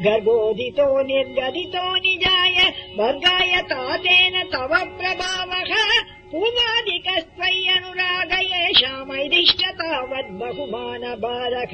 गर्भोदितो निर्गदितो निजाय वर्गाय तातेन तव प्रभावः। पूर्वादिकस्त्वय्यनुरागयेषा मैदिश्य तावत् बहुमान बालक